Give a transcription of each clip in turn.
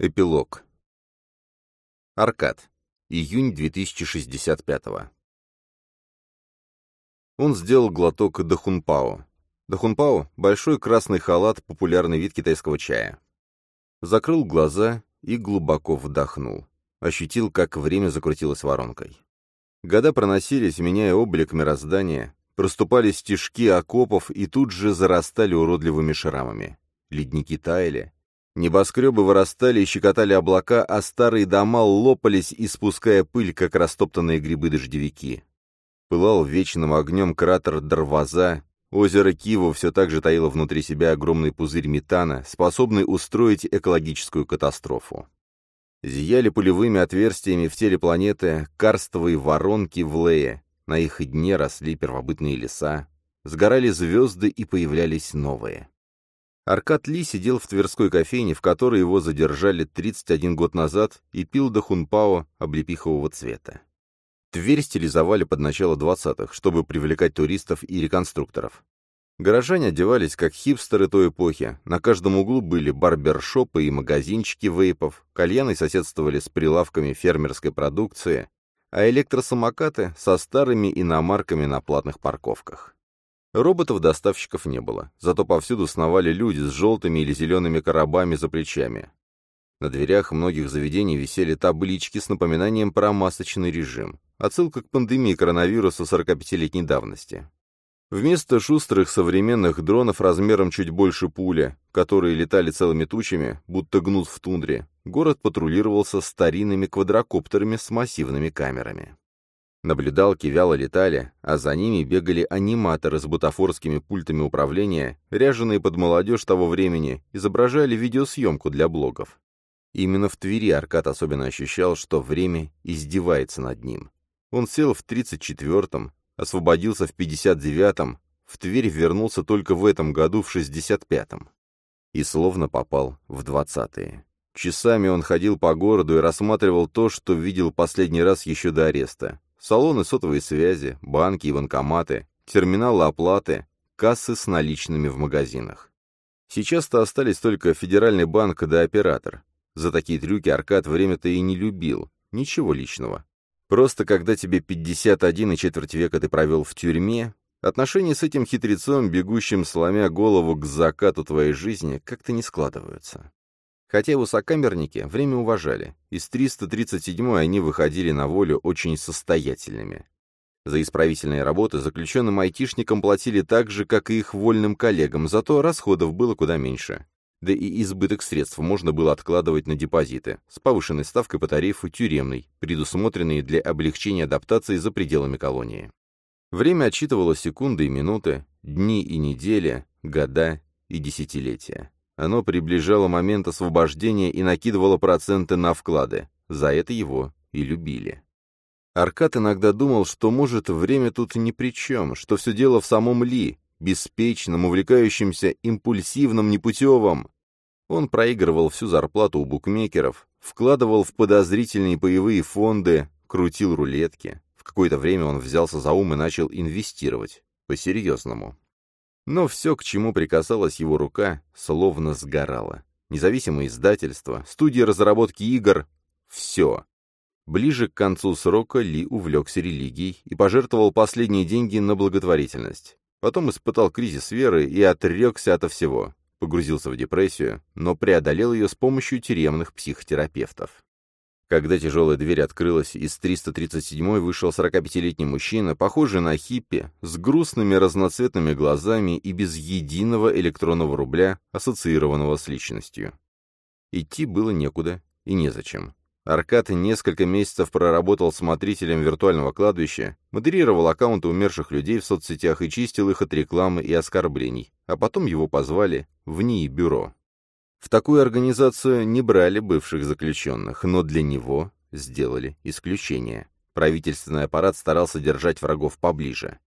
Эпилог. Аркад. Июнь 2065 Он сделал глоток дахунпао. Дахунпао — большой красный халат, популярный вид китайского чая. Закрыл глаза и глубоко вдохнул. Ощутил, как время закрутилось воронкой. Года проносились, меняя облик мироздания, проступали стежки окопов и тут же зарастали уродливыми шрамами. Ледники таяли, Небоскребы вырастали и щекотали облака, а старые дома лопались, испуская пыль, как растоптанные грибы-дождевики. Пылал вечным огнем кратер Дарваза, озеро Киву все так же таило внутри себя огромный пузырь метана, способный устроить экологическую катастрофу. Зияли пулевыми отверстиями в теле планеты карстовые воронки в Лее, на их дне росли первобытные леса, сгорали звезды и появлялись новые. Аркад Ли сидел в Тверской кофейне, в которой его задержали 31 год назад, и пил до хунпао облепихового цвета. Тверь стилизовали под начало 20-х, чтобы привлекать туристов и реконструкторов. Горожане одевались как хипстеры той эпохи, на каждом углу были барбершопы и магазинчики вейпов, кальяны соседствовали с прилавками фермерской продукции, а электросамокаты со старыми иномарками на платных парковках. Роботов-доставщиков не было, зато повсюду сновали люди с желтыми или зелеными коробами за плечами. На дверях многих заведений висели таблички с напоминанием про масочный режим, отсылка к пандемии коронавируса 45-летней давности. Вместо шустрых современных дронов размером чуть больше пули, которые летали целыми тучами, будто гнут в тундре, город патрулировался старинными квадрокоптерами с массивными камерами. Наблюдалки вяло летали, а за ними бегали аниматоры с бутафорскими пультами управления, ряженые под молодежь того времени, изображали видеосъемку для блогов. Именно в Твери Аркад особенно ощущал, что время издевается над ним. Он сел в 34-м, освободился в 59-м, в Тверь вернулся только в этом году в 65-м. И словно попал в 20-е. Часами он ходил по городу и рассматривал то, что видел последний раз еще до ареста. Салоны сотовой связи, банки и банкоматы, терминалы оплаты, кассы с наличными в магазинах. Сейчас-то остались только Федеральный банк да оператор. За такие трюки Аркад время-то и не любил. Ничего личного. Просто когда тебе 51 и четверть века ты провел в тюрьме, отношения с этим хитрецом, бегущим сломя голову к закату твоей жизни, как-то не складываются. Хотя его сокамерники время уважали, из 337-й они выходили на волю очень состоятельными. За исправительные работы заключенным айтишникам платили так же, как и их вольным коллегам, зато расходов было куда меньше. Да и избыток средств можно было откладывать на депозиты, с повышенной ставкой по тарифу тюремной, предусмотренной для облегчения адаптации за пределами колонии. Время отчитывало секунды и минуты, дни и недели, года и десятилетия. Оно приближало момент освобождения и накидывало проценты на вклады. За это его и любили. Аркад иногда думал, что, может, время тут ни при чем, что все дело в самом Ли, беспечном, увлекающемся, импульсивном, непутевом. Он проигрывал всю зарплату у букмекеров, вкладывал в подозрительные боевые фонды, крутил рулетки. В какое-то время он взялся за ум и начал инвестировать. По-серьезному. Но все, к чему прикасалась его рука, словно сгорало. Независимое издательство, студия разработки игр — все. Ближе к концу срока Ли увлекся религией и пожертвовал последние деньги на благотворительность. Потом испытал кризис веры и отрекся ото всего. Погрузился в депрессию, но преодолел ее с помощью тюремных психотерапевтов. Когда тяжелая дверь открылась, из 337-й вышел 45-летний мужчина, похожий на хиппи, с грустными разноцветными глазами и без единого электронного рубля, ассоциированного с личностью. Идти было некуда и незачем. Аркад несколько месяцев проработал смотрителем виртуального кладбища, модерировал аккаунты умерших людей в соцсетях и чистил их от рекламы и оскорблений, а потом его позвали в НИИ-бюро. В такую организацию не брали бывших заключенных, но для него сделали исключение. Правительственный аппарат старался держать врагов поближе.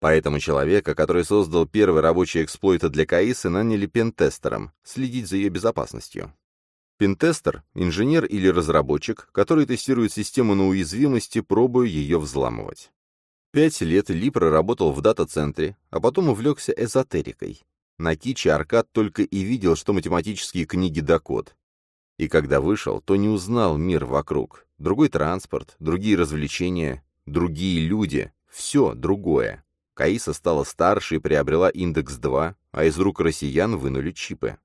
Поэтому человека, который создал первый рабочий эксплойт для КАИСы, наняли пентестером, следить за ее безопасностью. Пентестер — инженер или разработчик, который тестирует систему на уязвимости, пробуя ее взламывать. Пять лет Ли проработал в дата-центре, а потом увлекся эзотерикой. На Киче Аркад только и видел, что математические книги да код. И когда вышел, то не узнал мир вокруг. Другой транспорт, другие развлечения, другие люди, все другое. Каиса стала старше и приобрела индекс 2, а из рук россиян вынули чипы.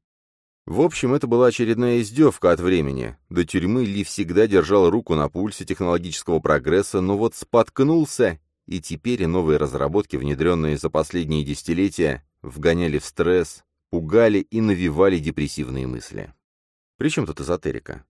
В общем, это была очередная издевка от времени. До тюрьмы Ли всегда держал руку на пульсе технологического прогресса, но вот споткнулся, и теперь новые разработки, внедренные за последние десятилетия, вгоняли в стресс, пугали и навевали депрессивные мысли. Причем тут эзотерика?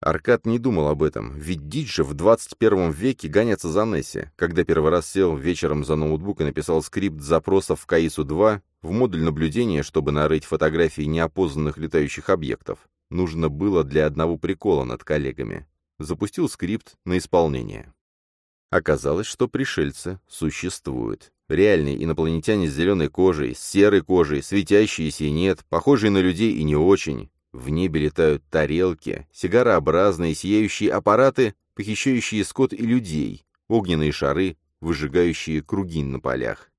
Аркад не думал об этом, ведь дичь же в 21 веке гоняться за Несси. Когда первый раз сел вечером за ноутбук и написал скрипт запросов в КАИСу-2 в модуль наблюдения, чтобы нарыть фотографии неопознанных летающих объектов, нужно было для одного прикола над коллегами. Запустил скрипт на исполнение. Оказалось, что пришельцы существуют. Реальные инопланетяне с зеленой кожей, с серой кожей, светящиеся и нет, похожие на людей и не очень. В небе летают тарелки, сигарообразные сияющие аппараты, похищающие скот и людей, огненные шары, выжигающие круги на полях.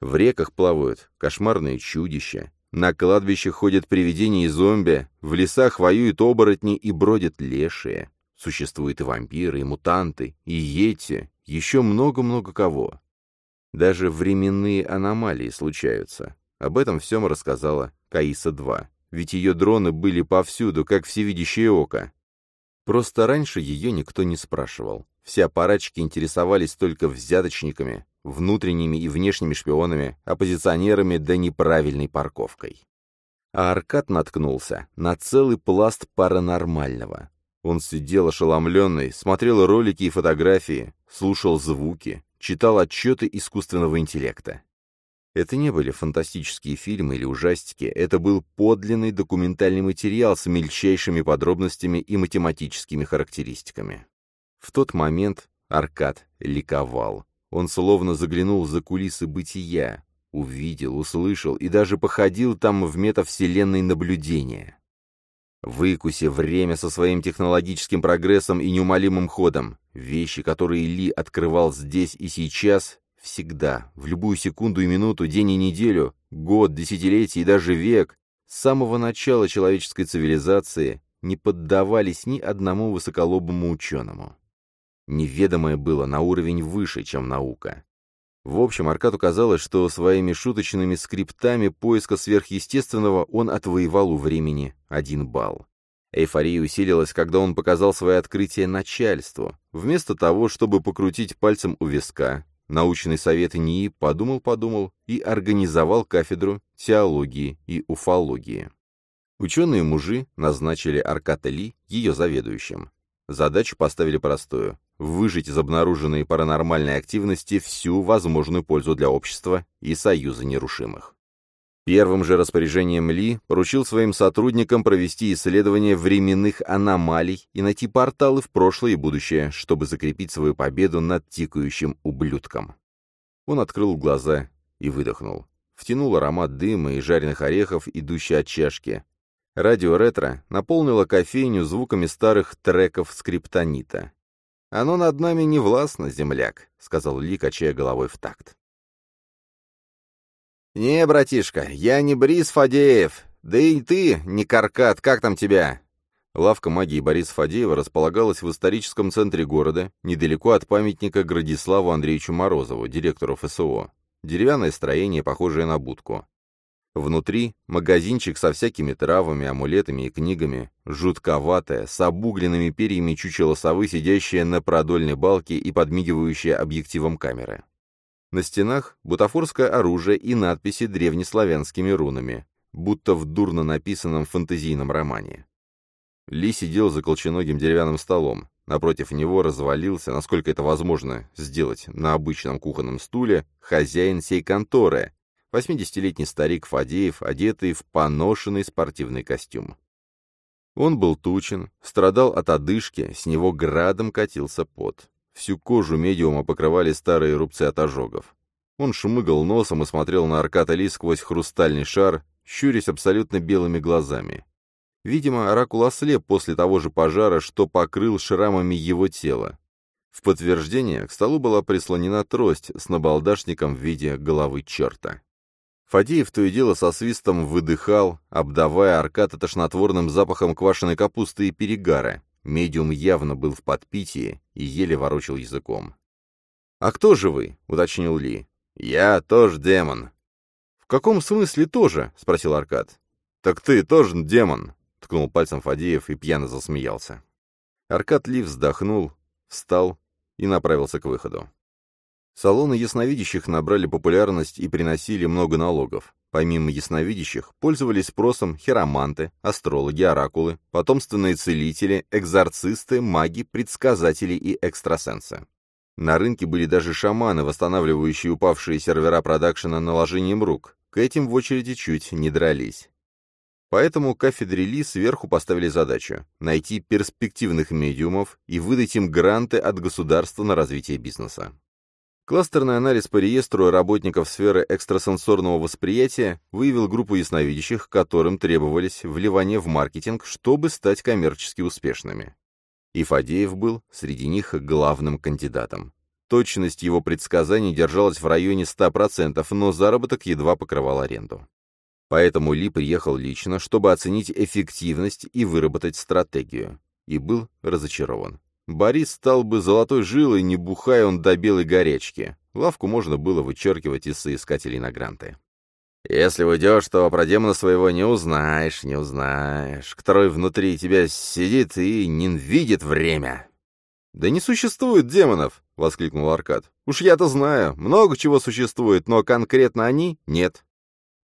В реках плавают кошмарные чудища, на кладбищах ходят привидения и зомби, в лесах воюют оборотни и бродят лешие. Существуют и вампиры, и мутанты, и йети, еще много-много кого. Даже временные аномалии случаются. Об этом всем рассказала Каиса-2 ведь ее дроны были повсюду, как всевидящее око. Просто раньше ее никто не спрашивал. Все аппаратчики интересовались только взяточниками, внутренними и внешними шпионами, оппозиционерами да неправильной парковкой. А Аркад наткнулся на целый пласт паранормального. Он сидел ошеломленный, смотрел ролики и фотографии, слушал звуки, читал отчеты искусственного интеллекта. Это не были фантастические фильмы или ужастики, это был подлинный документальный материал с мельчайшими подробностями и математическими характеристиками. В тот момент Аркад ликовал. Он словно заглянул за кулисы бытия, увидел, услышал и даже походил там в метавселенной наблюдения. Выкуси время со своим технологическим прогрессом и неумолимым ходом. Вещи, которые Ли открывал здесь и сейчас, Всегда, в любую секунду и минуту, день и неделю, год, десятилетие и даже век, с самого начала человеческой цивилизации не поддавались ни одному высоколобому ученому. Неведомое было на уровень выше, чем наука. В общем, Аркаду казалось, что своими шуточными скриптами поиска сверхъестественного он отвоевал у времени один балл. Эйфория усилилась, когда он показал свое открытие начальству. Вместо того, чтобы покрутить пальцем у виска, Научный совет НИИ подумал-подумал и организовал кафедру теологии и уфологии. Ученые-мужи назначили Арката Ли ее заведующим. Задачу поставили простую – выжить из обнаруженной паранормальной активности всю возможную пользу для общества и союза нерушимых. Первым же распоряжением Ли поручил своим сотрудникам провести исследование временных аномалий и найти порталы в прошлое и будущее, чтобы закрепить свою победу над тикающим ублюдком. Он открыл глаза и выдохнул. Втянул аромат дыма и жареных орехов, идущий от чашки. Радио ретро наполнило кофейню звуками старых треков скриптонита. «Оно над нами не властно, земляк», — сказал Ли, качая головой в такт. «Не, братишка, я не Борис Фадеев. Да и ты, не Каркат, как там тебя?» Лавка магии Бориса Фадеева располагалась в историческом центре города, недалеко от памятника Градиславу Андреевичу Морозову, директору ФСО. Деревянное строение, похожее на будку. Внутри магазинчик со всякими травами, амулетами и книгами, жутковатое, с обугленными перьями чучело совы, сидящее на продольной балке и подмигивающее объективом камеры. На стенах бутафорское оружие и надписи древнеславянскими рунами, будто в дурно написанном фэнтезийном романе. Ли сидел за колченогим деревянным столом. Напротив него развалился, насколько это возможно сделать на обычном кухонном стуле, хозяин сей конторы, 80-летний старик Фадеев, одетый в поношенный спортивный костюм. Он был тучен, страдал от одышки, с него градом катился пот. Всю кожу медиума покрывали старые рубцы от ожогов. Он шмыгал носом и смотрел на Арката Ли сквозь хрустальный шар, щурясь абсолютно белыми глазами. Видимо, оракул ослеп после того же пожара, что покрыл шрамами его тело. В подтверждение к столу была прислонена трость с набалдашником в виде головы черта. Фадеев то и дело со свистом выдыхал, обдавая Арката тошнотворным запахом квашеной капусты и перегара. Медиум явно был в подпитии и еле ворочил языком. «А кто же вы?» — уточнил Ли. «Я тоже демон». «В каком смысле тоже?» — спросил Аркад. «Так ты тоже демон», — ткнул пальцем Фадеев и пьяно засмеялся. Аркад Ли вздохнул, встал и направился к выходу. Салоны ясновидящих набрали популярность и приносили много налогов. Помимо ясновидящих, пользовались спросом хироманты, астрологи, оракулы, потомственные целители, экзорцисты, маги, предсказатели и экстрасенсы. На рынке были даже шаманы, восстанавливающие упавшие сервера продакшена наложением рук. К этим в очереди чуть не дрались. Поэтому кафедре Ли сверху поставили задачу – найти перспективных медиумов и выдать им гранты от государства на развитие бизнеса. Кластерный анализ по реестру работников сферы экстрасенсорного восприятия выявил группу ясновидящих, которым требовались вливания в маркетинг, чтобы стать коммерчески успешными. И Фадеев был среди них главным кандидатом. Точность его предсказаний держалась в районе 100%, но заработок едва покрывал аренду. Поэтому Ли приехал лично, чтобы оценить эффективность и выработать стратегию. И был разочарован. Борис стал бы золотой жилой, не бухая он до белой горячки. Лавку можно было вычеркивать из соискателей на гранты. «Если уйдешь, то про демона своего не узнаешь, не узнаешь. Который внутри тебя сидит и ненавидит время». «Да не существует демонов!» — воскликнул Аркад. «Уж я-то знаю, много чего существует, но конкретно они — нет.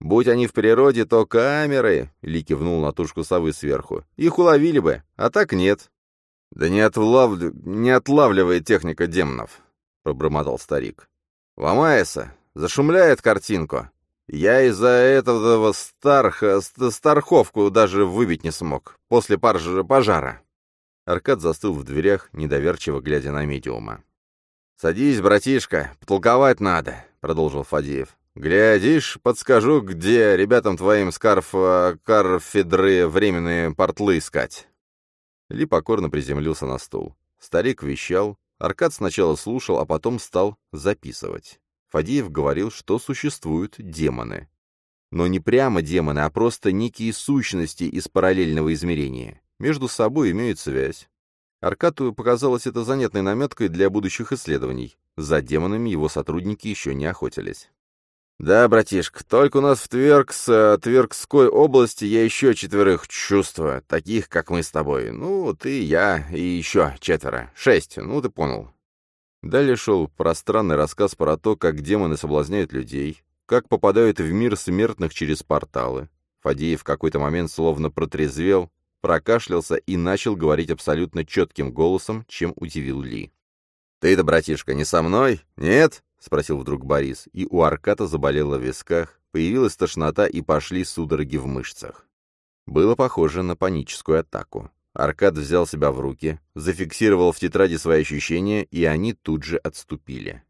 Будь они в природе, то камеры, — Ли кивнул на тушку совы сверху, — их уловили бы, а так нет. «Да не, отлав... не отлавливает техника демонов», — пробормотал старик. «Ломается, зашумляет картинку. Я из-за этого старха... старховку даже выбить не смог, после пожара». Аркад застыл в дверях, недоверчиво глядя на медиума. «Садись, братишка, потолковать надо», — продолжил Фадеев. «Глядишь, подскажу, где ребятам твоим скарф... карфедры временные портлы искать». Ли покорно приземлился на стул. Старик вещал. Аркад сначала слушал, а потом стал записывать. Фадеев говорил, что существуют демоны. Но не прямо демоны, а просто некие сущности из параллельного измерения. Между собой имеют связь. Аркату показалось это занятной наметкой для будущих исследований. За демонами его сотрудники еще не охотились. «Да, братишка, только у нас в Тверкс, э, Тверкской области я еще четверых чувствую, таких, как мы с тобой. Ну, ты, я и еще четверо. Шесть, ну ты понял». Далее шел пространный рассказ про то, как демоны соблазняют людей, как попадают в мир смертных через порталы. Фадеев в какой-то момент словно протрезвел, прокашлялся и начал говорить абсолютно четким голосом, чем удивил Ли. «Ты-то, братишка, не со мной? Нет?» — спросил вдруг Борис, и у Арката заболело в висках, появилась тошнота и пошли судороги в мышцах. Было похоже на паническую атаку. Аркад взял себя в руки, зафиксировал в тетради свои ощущения, и они тут же отступили.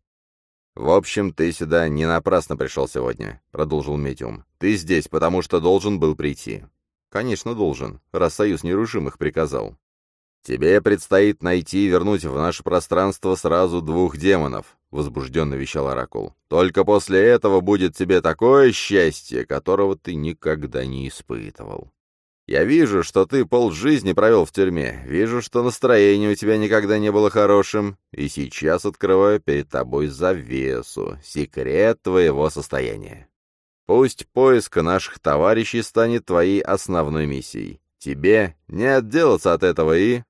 «В общем, ты сюда не напрасно пришел сегодня», — продолжил Медиум. «Ты здесь, потому что должен был прийти». «Конечно, должен, раз Союз Нерушимых приказал». «Тебе предстоит найти и вернуть в наше пространство сразу двух демонов», — возбужденно вещал Оракул. «Только после этого будет тебе такое счастье, которого ты никогда не испытывал. Я вижу, что ты полжизни провел в тюрьме, вижу, что настроение у тебя никогда не было хорошим, и сейчас открываю перед тобой завесу, секрет твоего состояния. Пусть поиск наших товарищей станет твоей основной миссией. Тебе не отделаться от этого и...»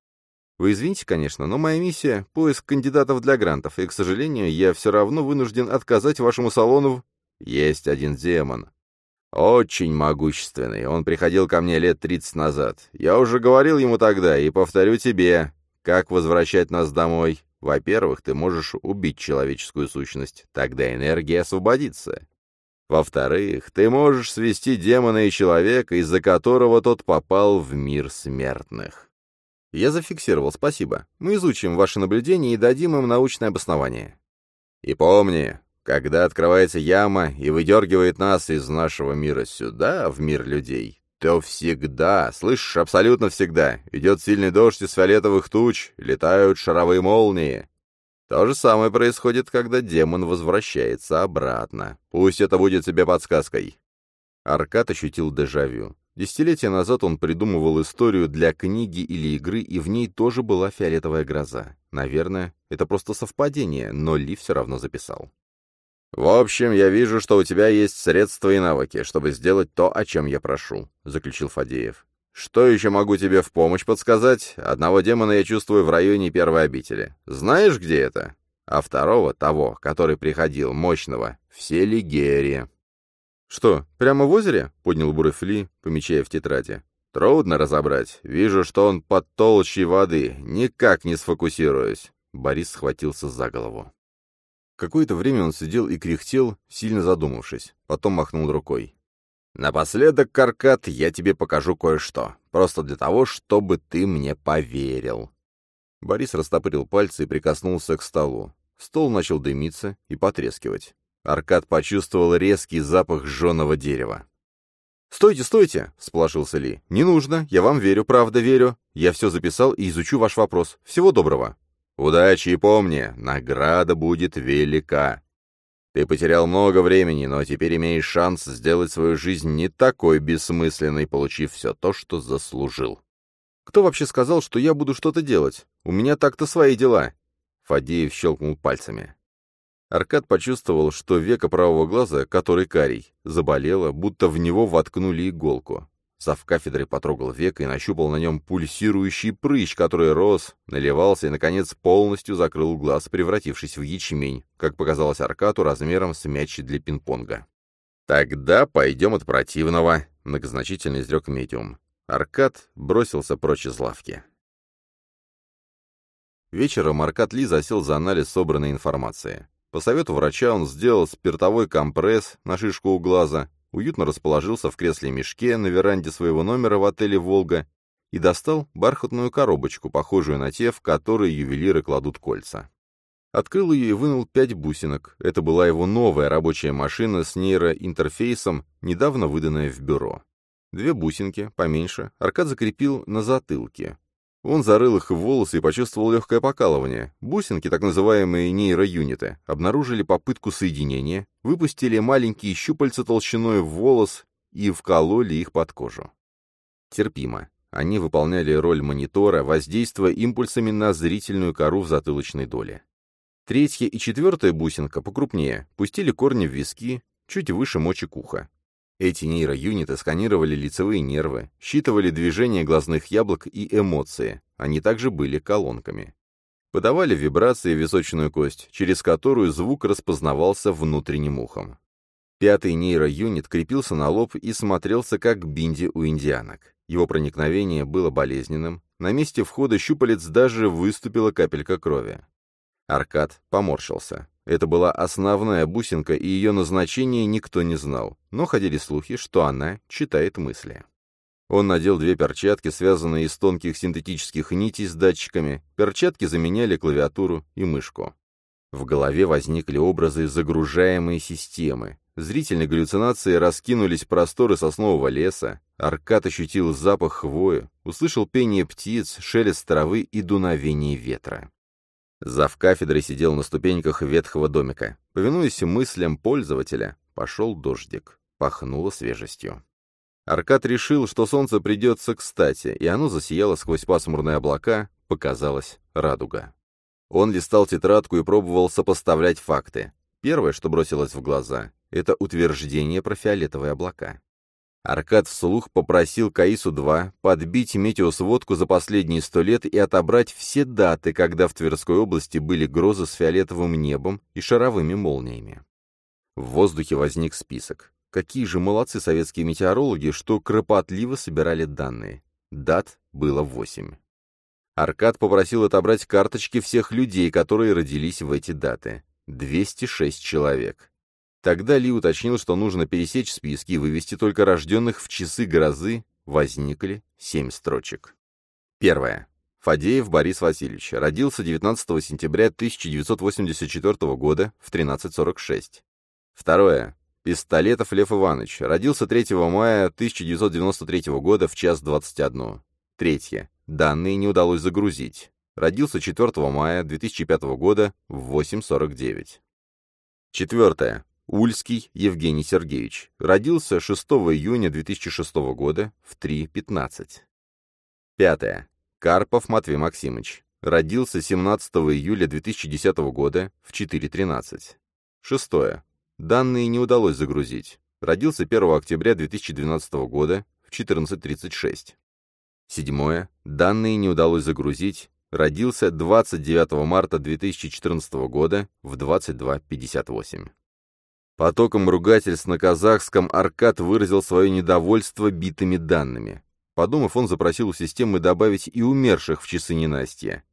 Вы извините, конечно, но моя миссия — поиск кандидатов для грантов, и, к сожалению, я все равно вынужден отказать вашему салону. Есть один демон. Очень могущественный. Он приходил ко мне лет тридцать назад. Я уже говорил ему тогда, и повторю тебе, как возвращать нас домой. Во-первых, ты можешь убить человеческую сущность, тогда энергия освободится. Во-вторых, ты можешь свести демона и человека, из-за которого тот попал в мир смертных. Я зафиксировал, спасибо. Мы изучим ваши наблюдения и дадим им научное обоснование. И помни, когда открывается яма и выдергивает нас из нашего мира сюда, в мир людей, то всегда, слышишь, абсолютно всегда, идет сильный дождь из фиолетовых туч, летают шаровые молнии. То же самое происходит, когда демон возвращается обратно. Пусть это будет тебе подсказкой. Аркад ощутил дежавю. Десятилетия назад он придумывал историю для книги или игры, и в ней тоже была фиолетовая гроза. Наверное, это просто совпадение, но Ли все равно записал. «В общем, я вижу, что у тебя есть средства и навыки, чтобы сделать то, о чем я прошу», — заключил Фадеев. «Что еще могу тебе в помощь подсказать? Одного демона я чувствую в районе первой обители. Знаешь, где это? А второго, того, который приходил, мощного, в Селигере». «Что, прямо в озере?» — поднял бровь Ли, помечая в тетради. «Трудно разобрать. Вижу, что он под толщей воды. Никак не сфокусируюсь». Борис схватился за голову. Какое-то время он сидел и кряхтел, сильно задумавшись. Потом махнул рукой. «Напоследок, Каркат, я тебе покажу кое-что. Просто для того, чтобы ты мне поверил». Борис растопырил пальцы и прикоснулся к столу. Стол начал дымиться и потрескивать. Аркад почувствовал резкий запах жженого дерева. «Стойте, стойте!» — всполошился Ли. «Не нужно, я вам верю, правда верю. Я все записал и изучу ваш вопрос. Всего доброго!» «Удачи и помни, награда будет велика!» Ты потерял много времени, но теперь имеешь шанс сделать свою жизнь не такой бессмысленной, получив все то, что заслужил. Кто вообще сказал, что я буду что-то делать? У меня так-то свои дела. Фадеев щелкнул пальцами. Аркад почувствовал, что века правого глаза, который карий, заболело, будто в него воткнули иголку. Зав кафедрой потрогал век и нащупал на нем пульсирующий прыщ, который рос, наливался и, наконец, полностью закрыл глаз, превратившись в ячмень, как показалось Аркату, размером с мяч для пинг-понга. «Тогда пойдем от противного», — многозначительно изрек медиум. Аркад бросился прочь из лавки. Вечером Аркад Ли засел за анализ собранной информации. По совету врача он сделал спиртовой компресс на шишку у глаза, уютно расположился в кресле-мешке на веранде своего номера в отеле «Волга» и достал бархатную коробочку, похожую на те, в которые ювелиры кладут кольца. Открыл ее и вынул пять бусинок. Это была его новая рабочая машина с нейроинтерфейсом, недавно выданная в бюро. Две бусинки, поменьше, Аркад закрепил на затылке. Он зарыл их в волосы и почувствовал легкое покалывание. Бусинки, так называемые нейроюниты, обнаружили попытку соединения, выпустили маленькие щупальца толщиной в волос и вкололи их под кожу. Терпимо. Они выполняли роль монитора, воздействуя импульсами на зрительную кору в затылочной доле. Третья и четвертая бусинка покрупнее, пустили корни в виски, чуть выше мочек уха. Эти нейроюниты сканировали лицевые нервы, считывали движения глазных яблок и эмоции. Они также были колонками. Подавали вибрации в височную кость, через которую звук распознавался внутренним ухом. Пятый нейроюнит крепился на лоб и смотрелся как бинди у индианок. Его проникновение было болезненным. На месте входа щупалец даже выступила капелька крови. Аркад поморщился. Это была основная бусинка, и ее назначение никто не знал, но ходили слухи, что она читает мысли. Он надел две перчатки, связанные из тонких синтетических нитей с датчиками. Перчатки заменяли клавиатуру и мышку. В голове возникли образы загружаемой системы. Зрительные галлюцинации раскинулись просторы соснового леса. Аркад ощутил запах хвои, услышал пение птиц, шелест травы и дуновение ветра. Зав кафедрой сидел на ступеньках ветхого домика. Повинуясь мыслям пользователя, пошел дождик. Пахнуло свежестью. Аркад решил, что солнце придется кстати, и оно засияло сквозь пасмурные облака, показалась радуга. Он листал тетрадку и пробовал сопоставлять факты. Первое, что бросилось в глаза, это утверждение про фиолетовые облака. Аркад вслух попросил Каису-2 подбить метеосводку за последние сто лет и отобрать все даты, когда в Тверской области были грозы с фиолетовым небом и шаровыми молниями. В воздухе возник список. Какие же молодцы советские метеорологи, что кропотливо собирали данные. Дат было восемь. Аркад попросил отобрать карточки всех людей, которые родились в эти даты. 206 человек. Тогда Ли уточнил, что нужно пересечь списки и вывести только рожденных в часы грозы, возникли семь строчек. Первое. Фадеев Борис Васильевич. Родился 19 сентября 1984 года в 13.46. Второе. Пистолетов Лев Иванович. Родился 3 мая 1993 года в час 21. Третье. Данные не удалось загрузить. Родился 4 мая 2005 года в 8.49. Четвертое. Ульский Евгений Сергеевич. Родился 6 июня 2006 года в 3.15. Пятое. Карпов Матвей Максимович. Родился 17 июля 2010 года в 4.13. Шестое. Данные не удалось загрузить. Родился 1 октября 2012 года в 14.36. Седьмое. Данные не удалось загрузить. Родился 29 марта 2014 года в 22.58. Потоком ругательств на казахском Аркад выразил свое недовольство битыми данными. Подумав, он запросил у системы добавить и умерших в часы ненастья.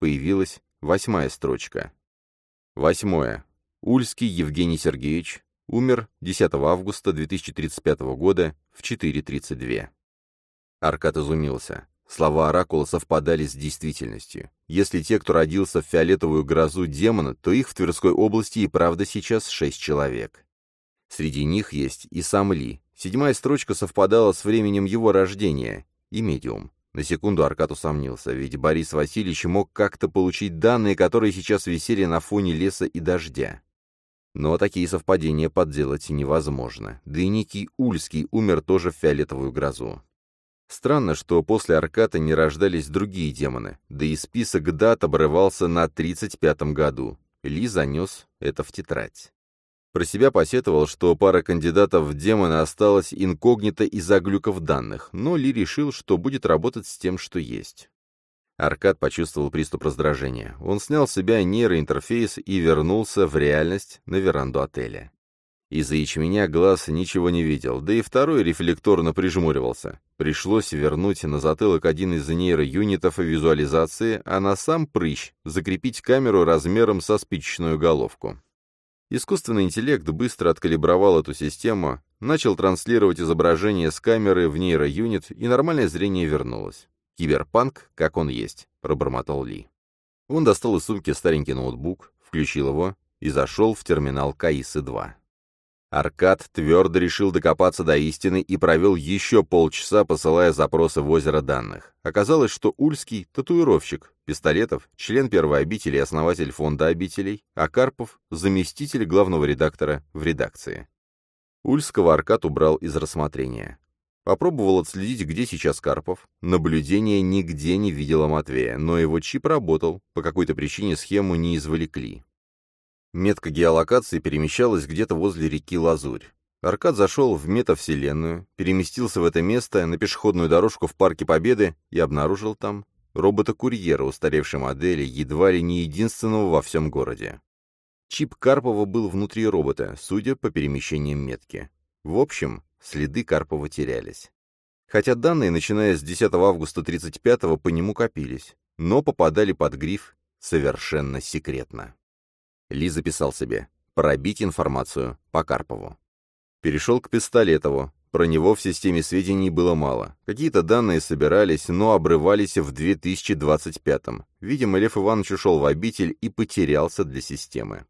Появилась восьмая строчка. Восьмое. Ульский Евгений Сергеевич умер 10 августа 2035 года в 4.32. Аркад изумился. Слова Оракула совпадали с действительностью. Если те, кто родился в фиолетовую грозу демона, то их в Тверской области и правда сейчас шесть человек. Среди них есть и сам Ли. Седьмая строчка совпадала с временем его рождения, и медиум. На секунду Аркад усомнился, ведь Борис Васильевич мог как-то получить данные, которые сейчас висели на фоне леса и дождя. Но такие совпадения подделать невозможно. Да и некий Ульский умер тоже в фиолетовую грозу. Странно, что после Арката не рождались другие демоны, да и список дат обрывался на 35-м году. Ли занес это в тетрадь. Про себя посетовал, что пара кандидатов в демоны осталась инкогнито из-за глюков данных, но Ли решил, что будет работать с тем, что есть. Аркад почувствовал приступ раздражения. Он снял с себя нейроинтерфейс и вернулся в реальность на веранду отеля. Из-за ячменя глаз ничего не видел, да и второй рефлекторно прижмуривался. Пришлось вернуть на затылок один из нейроюнитов визуализации, а на сам прыщ закрепить камеру размером со спичечную головку. Искусственный интеллект быстро откалибровал эту систему, начал транслировать изображение с камеры в нейроюнит, и нормальное зрение вернулось. «Киберпанк, как он есть», — пробормотал Ли. Он достал из сумки старенький ноутбук, включил его и зашел в терминал КАИСы-2. Аркад твердо решил докопаться до истины и провел еще полчаса, посылая запросы в озеро данных. Оказалось, что Ульский — татуировщик, Пистолетов — член первой обители и основатель фонда обителей, а Карпов — заместитель главного редактора в редакции. Ульского Аркад убрал из рассмотрения. Попробовал отследить, где сейчас Карпов. Наблюдения нигде не видела Матвея, но его чип работал, по какой-то причине схему не извлекли. Метка геолокации перемещалась где-то возле реки Лазурь. Аркад зашел в метавселенную, переместился в это место на пешеходную дорожку в Парке Победы и обнаружил там робота-курьера устаревшей модели, едва ли не единственного во всем городе. Чип Карпова был внутри робота, судя по перемещениям метки. В общем, следы Карпова терялись. Хотя данные, начиная с 10 августа 35-го, по нему копились, но попадали под гриф «совершенно секретно». Ли записал себе «Пробить информацию по Карпову». Перешел к Пистолетову. Про него в системе сведений было мало. Какие-то данные собирались, но обрывались в 2025-м. Видимо, Лев Иванович ушел в обитель и потерялся для системы.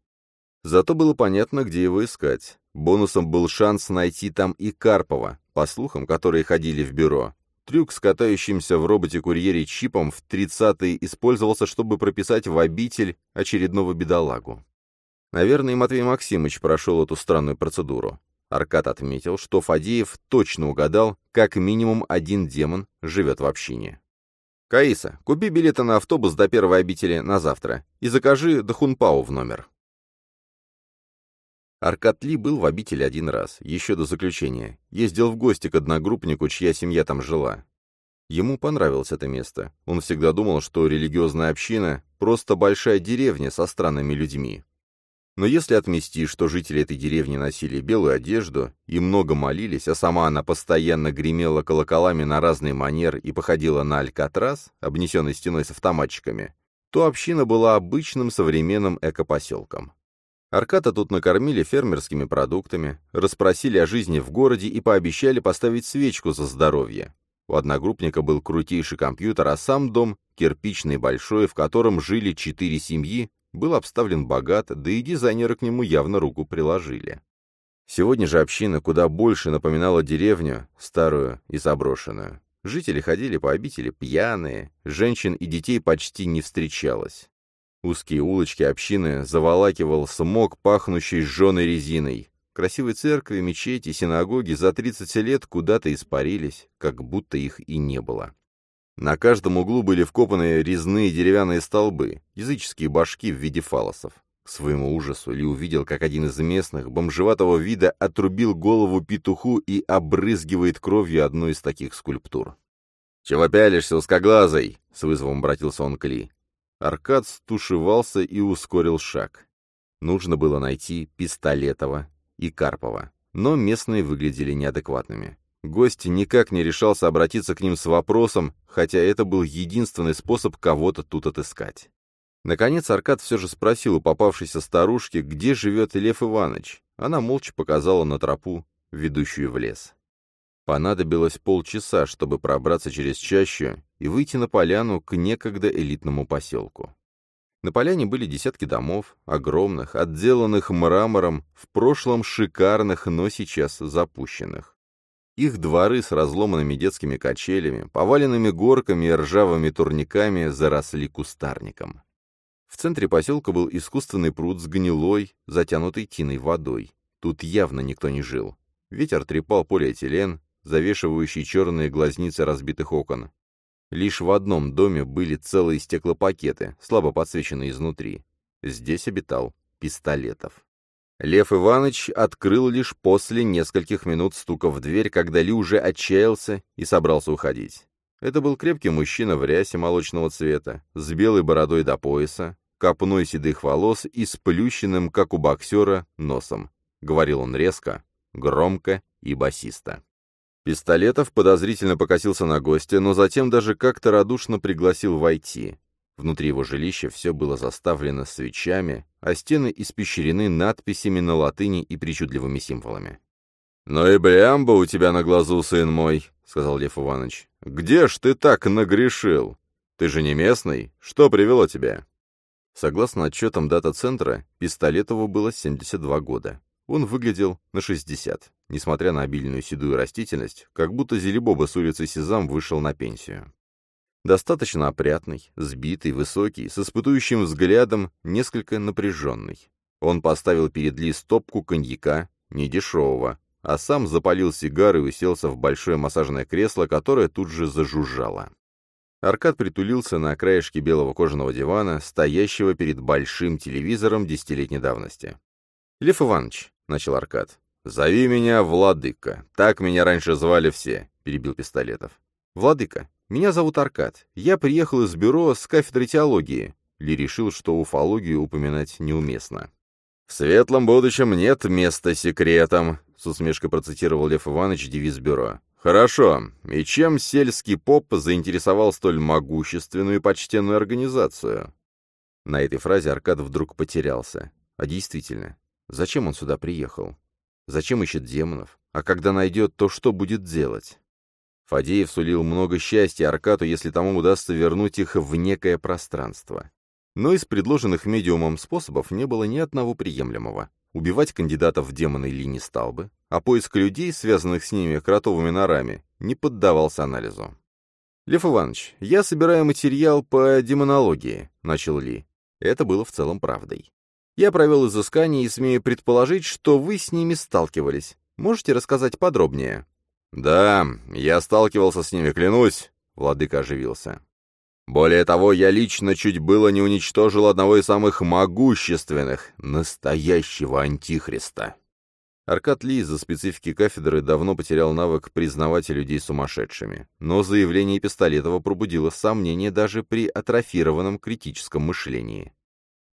Зато было понятно, где его искать. Бонусом был шанс найти там и Карпова, по слухам, которые ходили в бюро. Трюк с катающимся в роботе-курьере чипом в 30-е использовался, чтобы прописать в обитель очередного бедолагу. Наверное, Матвей Максимович прошел эту странную процедуру. Аркад отметил, что Фадеев точно угадал, как минимум один демон живет в общине. «Каиса, купи билеты на автобус до первой обители на завтра и закажи Дахунпау в номер». Аркад Ли был в обители один раз, еще до заключения. Ездил в гости к одногруппнику, чья семья там жила. Ему понравилось это место. Он всегда думал, что религиозная община — просто большая деревня со странными людьми. Но если отмести, что жители этой деревни носили белую одежду и много молились, а сама она постоянно гремела колоколами на разный манер и походила на алькатрас, обнесенный стеной с автоматчиками, то община была обычным современным экопоселком. Арката тут накормили фермерскими продуктами, расспросили о жизни в городе и пообещали поставить свечку за здоровье. У одногруппника был крутейший компьютер, а сам дом, кирпичный большой, в котором жили четыре семьи, был обставлен богат, да и дизайнеры к нему явно руку приложили. Сегодня же община куда больше напоминала деревню, старую и заброшенную. Жители ходили по обители пьяные, женщин и детей почти не встречалось. Узкие улочки общины заволакивал смог, пахнущий сжженной резиной. Красивые церкви, мечети, синагоги за 30 лет куда-то испарились, как будто их и не было. На каждом углу были вкопаны резные деревянные столбы, языческие башки в виде фалосов. К своему ужасу Ли увидел, как один из местных, бомжеватого вида, отрубил голову петуху и обрызгивает кровью одну из таких скульптур. «Чего пялишься, узкоглазый?» — с вызовом обратился он к Ли. Аркад стушевался и ускорил шаг. Нужно было найти Пистолетова и Карпова, но местные выглядели неадекватными. Гость никак не решался обратиться к ним с вопросом, хотя это был единственный способ кого-то тут отыскать. Наконец Аркад все же спросил у попавшейся старушки, где живет Лев Иванович. Она молча показала на тропу, ведущую в лес. Понадобилось полчаса, чтобы пробраться через чащу и выйти на поляну к некогда элитному поселку. На поляне были десятки домов, огромных, отделанных мрамором, в прошлом шикарных, но сейчас запущенных. Их дворы с разломанными детскими качелями, поваленными горками и ржавыми турниками заросли кустарником. В центре поселка был искусственный пруд с гнилой, затянутой тиной водой. Тут явно никто не жил. Ветер трепал полиэтилен, завешивающий черные глазницы разбитых окон. Лишь в одном доме были целые стеклопакеты, слабо подсвеченные изнутри. Здесь обитал Пистолетов. Лев Иванович открыл лишь после нескольких минут стука в дверь, когда Ли уже отчаялся и собрался уходить. Это был крепкий мужчина в рясе молочного цвета, с белой бородой до пояса, копной седых волос и сплющенным, как у боксера, носом. Говорил он резко, громко и басисто. Пистолетов подозрительно покосился на гостя, но затем даже как-то радушно пригласил войти. Внутри его жилища все было заставлено свечами, а стены испещрены надписями на латыни и причудливыми символами. «Ну и блямба у тебя на глазу, сын мой», — сказал Лев Иванович. «Где ж ты так нагрешил? Ты же не местный. Что привело тебя?» Согласно отчетам дата-центра, Пистолетову было 72 года. Он выглядел на 60, несмотря на обильную седую растительность, как будто Зелебоба с улицы Сезам вышел на пенсию. Достаточно опрятный, сбитый, высокий, с испытующим взглядом, несколько напряженный. Он поставил перед Ли стопку коньяка, недешевого, а сам запалил сигары и уселся в большое массажное кресло, которое тут же зажужжало. Аркад притулился на краешке белого кожаного дивана, стоящего перед большим телевизором десятилетней давности. «Лев Иванович», — начал Аркад, — «зови меня Владыка. Так меня раньше звали все», — перебил Пистолетов. «Владыка, меня зовут Аркад. Я приехал из бюро с кафедры теологии». Ли решил, что уфологию упоминать неуместно. «В светлом будущем нет места секретам», — с усмешкой процитировал Лев Иванович девиз бюро. Хорошо. И чем сельский поп заинтересовал столь могущественную и почтенную организацию? На этой фразе Аркад вдруг потерялся. А действительно, зачем он сюда приехал? Зачем ищет демонов? А когда найдет, то что будет делать? Фадеев сулил много счастья Аркаду, если тому удастся вернуть их в некое пространство. Но из предложенных медиумом способов не было ни одного приемлемого. Убивать кандидатов в демоны Ли не стал бы, а поиск людей, связанных с ними кротовыми норами, не поддавался анализу. «Лев Иванович, я собираю материал по демонологии», — начал Ли. Это было в целом правдой. «Я провел изыскание и смею предположить, что вы с ними сталкивались. Можете рассказать подробнее?» «Да, я сталкивался с ними, клянусь», — владыка оживился. Более того, я лично чуть было не уничтожил одного из самых могущественных, настоящего антихриста. Аркад Ли из-за специфики кафедры давно потерял навык признавать людей сумасшедшими, но заявление Пистолетова пробудило сомнения даже при атрофированном критическом мышлении.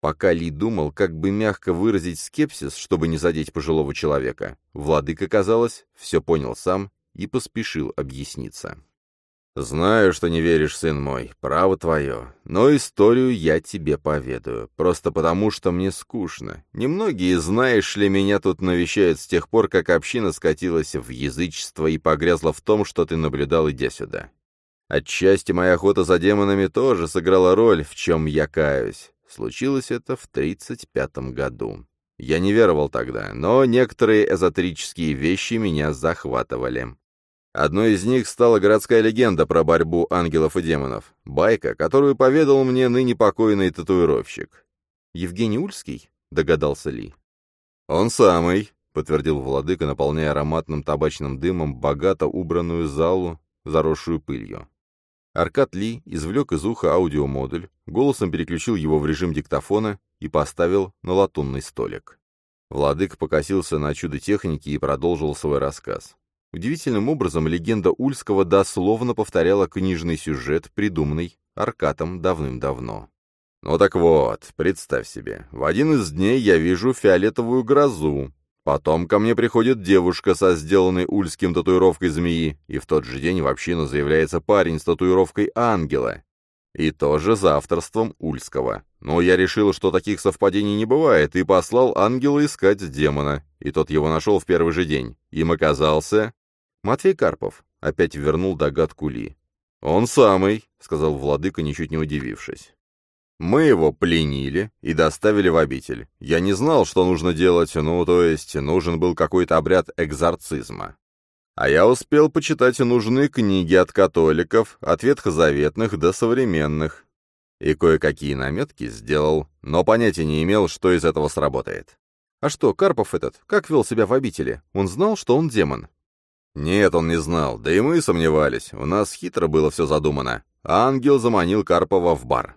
Пока Ли думал, как бы мягко выразить скепсис, чтобы не задеть пожилого человека, владыка, казалось, все понял сам и поспешил объясниться. «Знаю, что не веришь, сын мой, право твое, но историю я тебе поведаю, просто потому, что мне скучно. Немногие, знаешь ли, меня тут навещают с тех пор, как община скатилась в язычество и погрязла в том, что ты наблюдал, идя сюда. Отчасти моя охота за демонами тоже сыграла роль, в чем я каюсь. Случилось это в тридцать пятом году. Я не веровал тогда, но некоторые эзотерические вещи меня захватывали. Одной из них стала городская легенда про борьбу ангелов и демонов, байка, которую поведал мне ныне покойный татуировщик. «Евгений Ульский?» — догадался Ли. «Он самый», — подтвердил владыка, наполняя ароматным табачным дымом богато убранную залу, заросшую пылью. Аркад Ли извлек из уха аудиомодуль, голосом переключил его в режим диктофона и поставил на латунный столик. Владык покосился на чудо техники и продолжил свой рассказ. Удивительным образом легенда Ульского дословно повторяла книжный сюжет, придуманный Аркатом давным-давно. «Ну так вот, представь себе, в один из дней я вижу фиолетовую грозу, потом ко мне приходит девушка со сделанной Ульским татуировкой змеи, и в тот же день в общину заявляется парень с татуировкой ангела, и тоже за авторством Ульского. Но я решил, что таких совпадений не бывает, и послал ангела искать демона, и тот его нашел в первый же день. Им оказался... Матвей Карпов опять вернул догадку Ли. «Он самый», — сказал владыка, ничуть не удивившись. Мы его пленили и доставили в обитель. Я не знал, что нужно делать, ну, то есть, нужен был какой-то обряд экзорцизма. А я успел почитать нужные книги от католиков, от ветхозаветных до современных. И кое-какие наметки сделал, но понятия не имел, что из этого сработает. А что, Карпов этот, как вел себя в обители? Он знал, что он демон? Нет, он не знал, да и мы сомневались. У нас хитро было все задумано. Ангел заманил Карпова в бар.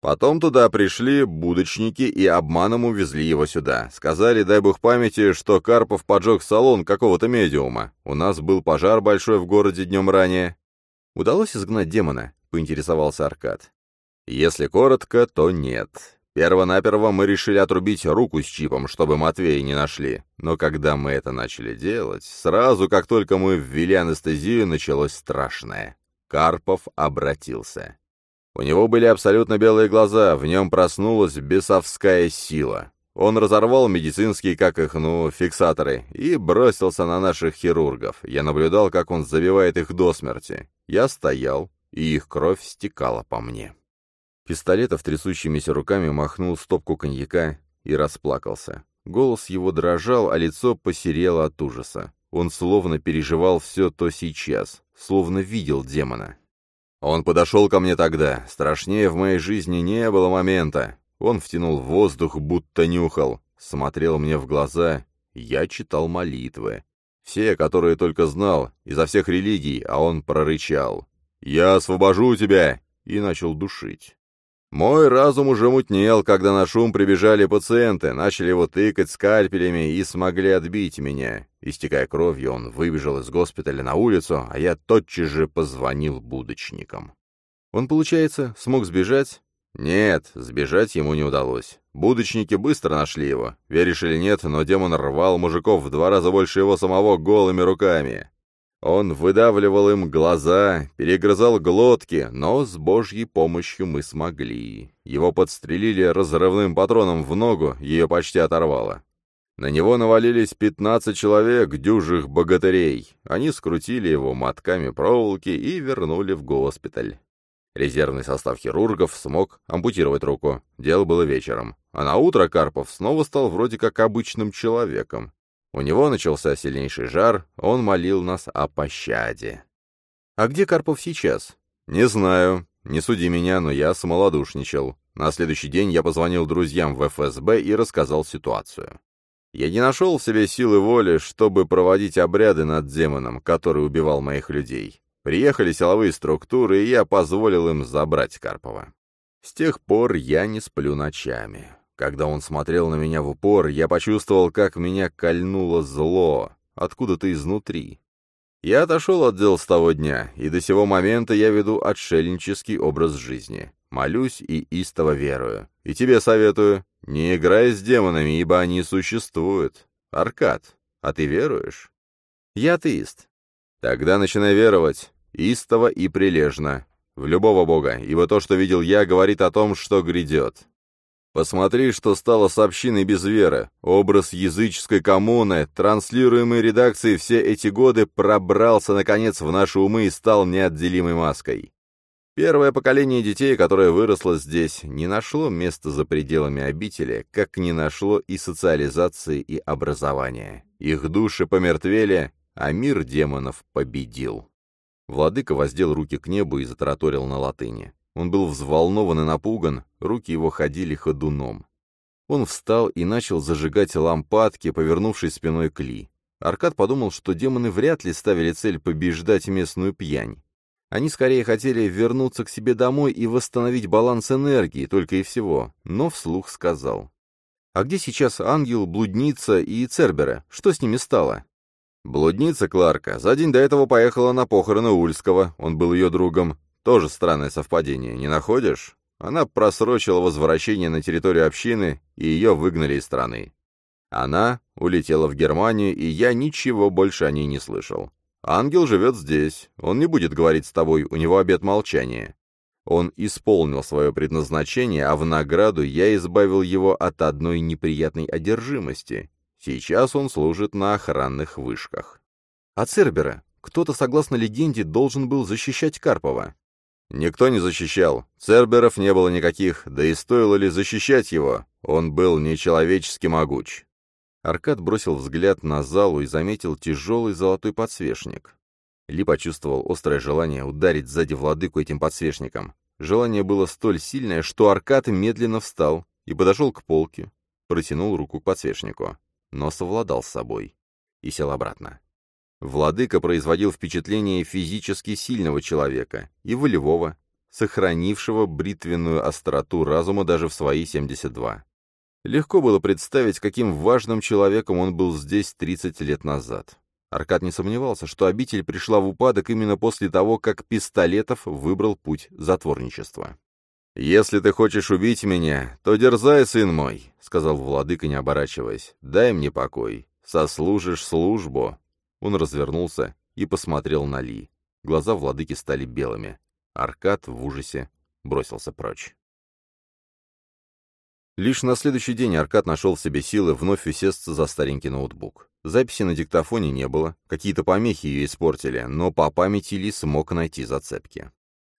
Потом туда пришли будочники и обманом увезли его сюда. Сказали, дай бог памяти, что Карпов поджег салон какого-то медиума. У нас был пожар большой в городе днем ранее. «Удалось изгнать демона?» — поинтересовался Аркад. «Если коротко, то нет. Первонаперво мы решили отрубить руку с чипом, чтобы Матвея не нашли. Но когда мы это начали делать, сразу, как только мы ввели анестезию, началось страшное. Карпов обратился. У него были абсолютно белые глаза, в нем проснулась бесовская сила. Он разорвал медицинские, как их, ну, фиксаторы, и бросился на наших хирургов. Я наблюдал, как он забивает их до смерти. Я стоял, и их кровь стекала по мне. Пистолетов трясущимися руками махнул стопку коньяка и расплакался. Голос его дрожал, а лицо посерело от ужаса. Он словно переживал все то сейчас, словно видел демона. Он подошел ко мне тогда. Страшнее в моей жизни не было момента. Он втянул воздух, будто нюхал. Смотрел мне в глаза. Я читал молитвы. Все, которые только знал, изо всех религий, а он прорычал. «Я освобожу тебя!» и начал душить. Мой разум уже мутнел, когда на шум прибежали пациенты, начали его тыкать скальпелями и смогли отбить меня. Истекая кровью, он выбежал из госпиталя на улицу, а я тотчас же позвонил будочникам. Он, получается, смог сбежать? Нет, сбежать ему не удалось. Будочники быстро нашли его. Веришь или нет, но демон рвал мужиков в два раза больше его самого голыми руками. Он выдавливал им глаза, перегрызал глотки, но с божьей помощью мы смогли. Его подстрелили разрывным патроном в ногу, ее почти оторвало. На него навалились пятнадцать человек, дюжих богатырей. Они скрутили его мотками проволоки и вернули в госпиталь. Резервный состав хирургов смог ампутировать руку. Дело было вечером. А на утро Карпов снова стал вроде как обычным человеком. У него начался сильнейший жар, он молил нас о пощаде. «А где Карпов сейчас?» «Не знаю. Не суди меня, но я самолодушничал. На следующий день я позвонил друзьям в ФСБ и рассказал ситуацию. Я не нашел в себе силы воли, чтобы проводить обряды над демоном, который убивал моих людей. Приехали силовые структуры, и я позволил им забрать Карпова. С тех пор я не сплю ночами. Когда он смотрел на меня в упор, я почувствовал, как меня кольнуло зло, откуда-то изнутри. Я отошел от дел с того дня, и до сего момента я веду отшельнический образ жизни. Молюсь и истово верую. И тебе советую, не играй с демонами, ибо они существуют. Аркад, а ты веруешь? Я атеист. Тогда начинай веровать, истово и прилежно. В любого бога, ибо то, что видел я, говорит о том, что грядет. Посмотри, что стало с общиной без веры. Образ языческой коммуны, транслируемый редакцией все эти годы, пробрался, наконец, в наши умы и стал неотделимой маской. Первое поколение детей, которое выросло здесь, не нашло места за пределами обители, как не нашло и социализации, и образования. Их души помертвели, а мир демонов победил. Владыка воздел руки к небу и затараторил на латыни. Он был взволнован и напуган, руки его ходили ходуном. Он встал и начал зажигать лампадки, повернувшись спиной к Ли. Аркад подумал, что демоны вряд ли ставили цель побеждать местную пьянь. Они скорее хотели вернуться к себе домой и восстановить баланс энергии, только и всего, но вслух сказал. «А где сейчас ангел, блудница и Цербера? Что с ними стало?» «Блудница Кларка за день до этого поехала на похороны Ульского, он был ее другом. Тоже странное совпадение, не находишь? Она просрочила возвращение на территорию общины, и ее выгнали из страны. Она улетела в Германию, и я ничего больше о ней не слышал. Ангел живет здесь, он не будет говорить с тобой, у него обет молчания. Он исполнил свое предназначение, а в награду я избавил его от одной неприятной одержимости. Сейчас он служит на охранных вышках. А Цербера? Кто-то, согласно легенде, должен был защищать Карпова. Никто не защищал. Церберов не было никаких, да и стоило ли защищать его? Он был нечеловечески могуч. Аркад бросил взгляд на залу и заметил тяжелый золотой подсвечник. Ли почувствовал острое желание ударить сзади владыку этим подсвечником. Желание было столь сильное, что Аркад медленно встал и подошел к полке, протянул руку к подсвечнику, но совладал с собой и сел обратно. Владыка производил впечатление физически сильного человека и волевого, сохранившего бритвенную остроту разума даже в свои 72. Легко было представить, каким важным человеком он был здесь 30 лет назад. Аркад не сомневался, что обитель пришла в упадок именно после того, как Пистолетов выбрал путь затворничества. «Если ты хочешь убить меня, то дерзай, сын мой», — сказал владыка, не оборачиваясь. «Дай мне покой. Сослужишь службу, он развернулся и посмотрел на Ли. Глаза владыки стали белыми. Аркад в ужасе бросился прочь. Лишь на следующий день Аркад нашел в себе силы вновь усесться за старенький ноутбук. Записи на диктофоне не было, какие-то помехи ее испортили, но по памяти Ли смог найти зацепки.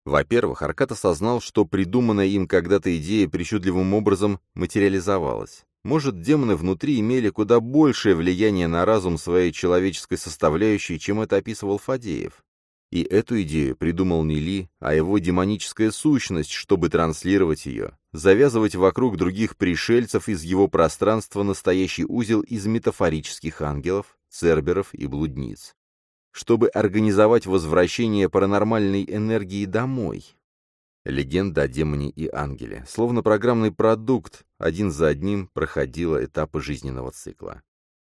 Во-первых, Аркад осознал, что придуманная им когда-то идея причудливым образом материализовалась. Может, демоны внутри имели куда большее влияние на разум своей человеческой составляющей, чем это описывал Фадеев. И эту идею придумал не Ли, а его демоническая сущность, чтобы транслировать ее, завязывать вокруг других пришельцев из его пространства настоящий узел из метафорических ангелов, церберов и блудниц. Чтобы организовать возвращение паранормальной энергии домой, Легенда о демоне и ангеле, словно программный продукт, один за одним проходила этапы жизненного цикла.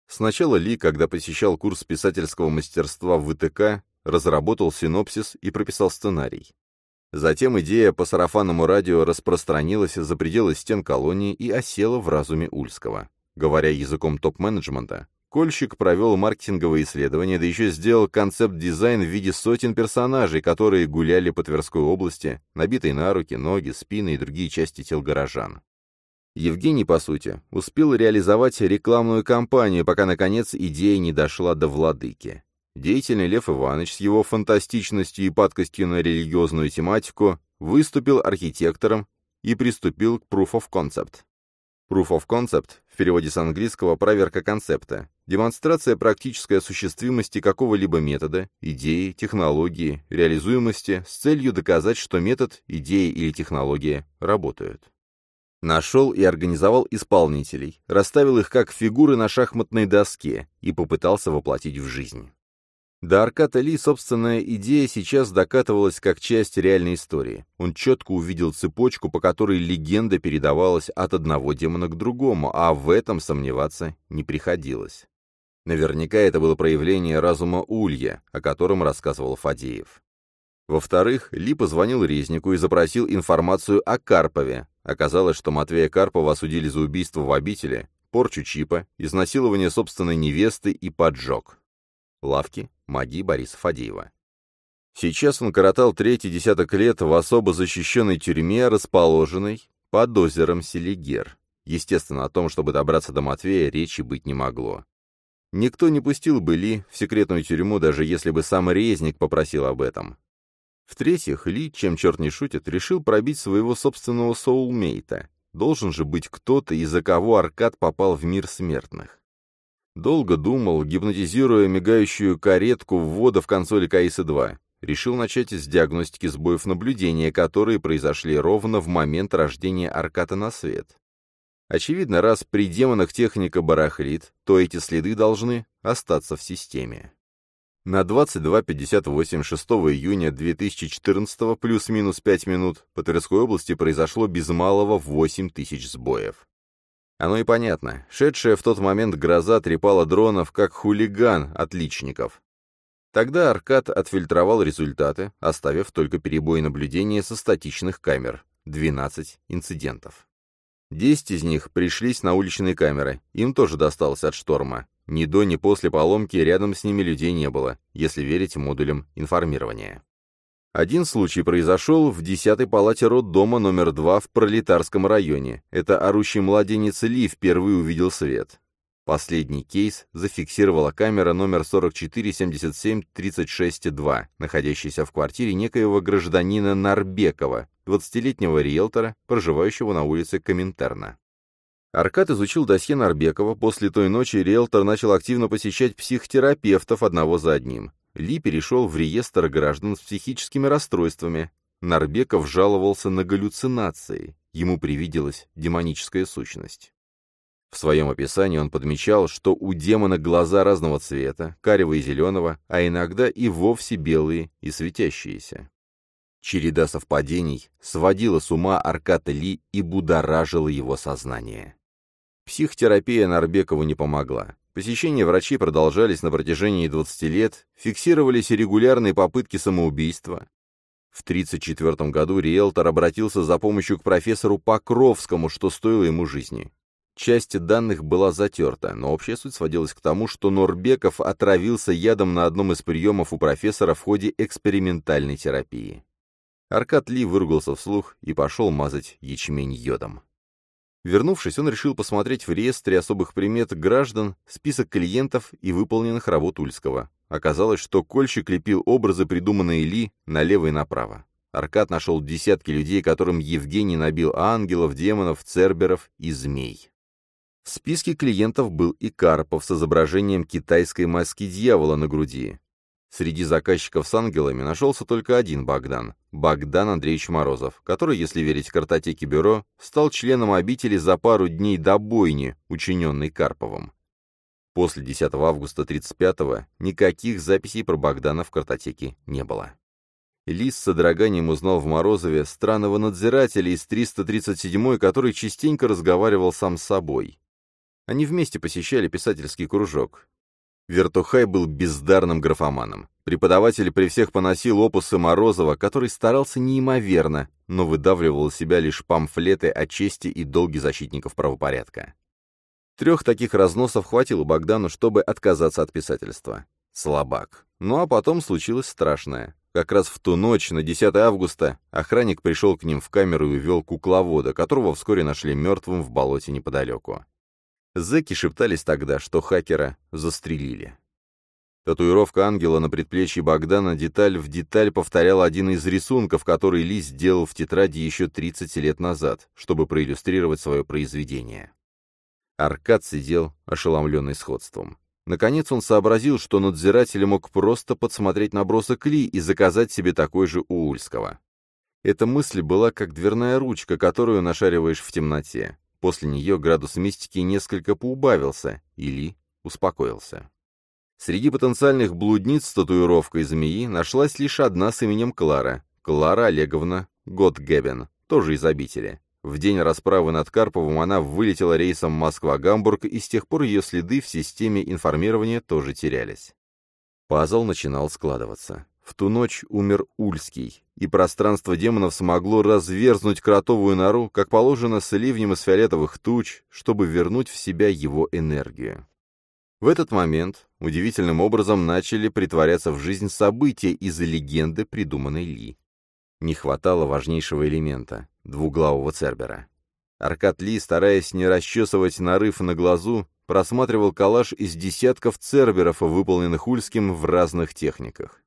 Сначала Ли, когда посещал курс писательского мастерства в ВТК, разработал синопсис и прописал сценарий. Затем идея по сарафанному радио распространилась за пределы стен колонии и осела в разуме Ульского. Говоря языком топ-менеджмента, Кольщик провел маркетинговые исследования, да еще сделал концепт-дизайн в виде сотен персонажей, которые гуляли по Тверской области, набитые на руки, ноги, спины и другие части тел горожан. Евгений, по сути, успел реализовать рекламную кампанию, пока, наконец, идея не дошла до владыки. Деятельный Лев Иванович с его фантастичностью и падкостью на религиозную тематику выступил архитектором и приступил к Proof of Concept. Proof of Concept, в переводе с английского «проверка концепта», Демонстрация практической осуществимости какого-либо метода, идеи, технологии, реализуемости с целью доказать, что метод, идея или технология работают. Нашел и организовал исполнителей, расставил их как фигуры на шахматной доске и попытался воплотить в жизнь. До Арката Ли собственная идея сейчас докатывалась как часть реальной истории. Он четко увидел цепочку, по которой легенда передавалась от одного демона к другому, а в этом сомневаться не приходилось. Наверняка это было проявление разума Улья, о котором рассказывал Фадеев. Во-вторых, Ли позвонил Резнику и запросил информацию о Карпове. Оказалось, что Матвея Карпова осудили за убийство в обители, порчу чипа, изнасилование собственной невесты и поджог. Лавки магии Бориса Фадеева. Сейчас он коротал третий десяток лет в особо защищенной тюрьме, расположенной под озером Селигер. Естественно, о том, чтобы добраться до Матвея, речи быть не могло. Никто не пустил бы Ли в секретную тюрьму, даже если бы сам Резник попросил об этом. В-третьих, Ли, чем черт не шутит, решил пробить своего собственного соулмейта. Должен же быть кто-то, из-за кого Аркад попал в мир смертных. Долго думал, гипнотизируя мигающую каретку ввода в консоли КАИСа-2. Решил начать с диагностики сбоев наблюдения, которые произошли ровно в момент рождения Арката на свет. Очевидно, раз при демонах техника барахлит, то эти следы должны остаться в системе. На 22.58 6 июня 2014 плюс-минус 5 минут по Тверской области произошло без малого 8 тысяч сбоев. Оно и понятно. Шедшая в тот момент гроза трепала дронов, как хулиган отличников. Тогда Аркад отфильтровал результаты, оставив только перебои наблюдения со статичных камер. 12 инцидентов. 10 из них пришлись на уличные камеры, им тоже досталось от шторма. Ни до, ни после поломки рядом с ними людей не было, если верить модулям информирования. Один случай произошел в 10-й палате роддома номер 2 в Пролетарском районе. Это орущий младенец Ли впервые увидел свет. Последний кейс зафиксировала камера номер 4477-36-2, находящаяся в квартире некоего гражданина Нарбекова, 20-летнего риэлтора, проживающего на улице Коминтерна. Аркад изучил досье Нарбекова. После той ночи риэлтор начал активно посещать психотерапевтов одного за одним. Ли перешел в реестр граждан с психическими расстройствами. Нарбеков жаловался на галлюцинации. Ему привиделась демоническая сущность. В своем описании он подмечал, что у демона глаза разного цвета, карего и зеленого, а иногда и вовсе белые и светящиеся. Череда совпадений сводила с ума Арката Ли и будоражила его сознание. Психотерапия Нарбекову не помогла. Посещения врачей продолжались на протяжении 20 лет, фиксировались регулярные попытки самоубийства. В 1934 году риэлтор обратился за помощью к профессору Покровскому, что стоило ему жизни. Часть данных была затерта, но общая суть сводилась к тому, что Норбеков отравился ядом на одном из приемов у профессора в ходе экспериментальной терапии. Аркад Ли выругался вслух и пошел мазать ячмень йодом. Вернувшись, он решил посмотреть в реестре особых примет граждан список клиентов и выполненных работ Ульского. Оказалось, что кольщик лепил образы, придуманные Ли, налево и направо. Аркад нашел десятки людей, которым Евгений набил ангелов, демонов, церберов и змей. В списке клиентов был и Карпов с изображением китайской маски дьявола на груди. Среди заказчиков с ангелами нашелся только один Богдан, Богдан Андреевич Морозов, который, если верить картотеке бюро, стал членом обители за пару дней до бойни, учиненной Карповым. После 10 августа 35-го никаких записей про Богдана в картотеке не было. Лис с содроганием узнал в Морозове странного надзирателя из 337-й, который частенько разговаривал сам с собой. Они вместе посещали писательский кружок. Вертухай был бездарным графоманом. Преподаватель при всех поносил опусы Морозова, который старался неимоверно, но выдавливал из себя лишь памфлеты о чести и долге защитников правопорядка. Трех таких разносов хватило Богдану, чтобы отказаться от писательства. Слабак. Ну а потом случилось страшное. Как раз в ту ночь, на 10 августа, охранник пришел к ним в камеру и увел кукловода, которого вскоре нашли мертвым в болоте неподалеку. Зэки шептались тогда, что хакера застрелили. Татуировка ангела на предплечье Богдана деталь в деталь повторяла один из рисунков, который Ли сделал в тетради еще 30 лет назад, чтобы проиллюстрировать свое произведение. Аркад сидел, ошеломленный сходством. Наконец он сообразил, что надзиратель мог просто подсмотреть набросок Ли и заказать себе такой же у Ульского. Эта мысль была как дверная ручка, которую нашариваешь в темноте. После нее градус мистики несколько поубавился, или успокоился. Среди потенциальных блудниц с татуировкой змеи нашлась лишь одна с именем Клара, Клара Олеговна Готгебен, тоже из обители. В день расправы над Карповым она вылетела рейсом Москва-Гамбург, и с тех пор ее следы в системе информирования тоже терялись. Пазл начинал складываться. В ту ночь умер Ульский, и пространство демонов смогло разверзнуть кротовую нору, как положено, с ливнем из фиолетовых туч, чтобы вернуть в себя его энергию. В этот момент удивительным образом начали притворяться в жизнь события из легенды, придуманной Ли. Не хватало важнейшего элемента — двуглавого Цербера. Аркад Ли, стараясь не расчесывать нарыв на глазу, просматривал коллаж из десятков Церберов, выполненных Ульским в разных техниках.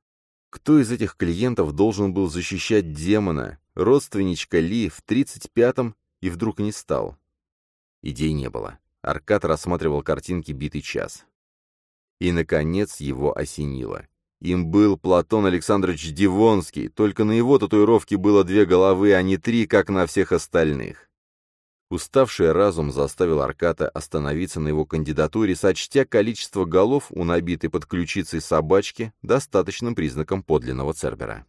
Кто из этих клиентов должен был защищать демона, родственничка Ли в 35-м и вдруг не стал? Идей не было. Аркад рассматривал картинки битый час. И, наконец, его осенило. Им был Платон Александрович Дивонский, только на его татуировке было две головы, а не три, как на всех остальных. Уставший разум заставил Арката остановиться на его кандидатуре, сочтя количество голов у набитой под ключицей собачки достаточным признаком подлинного Цербера.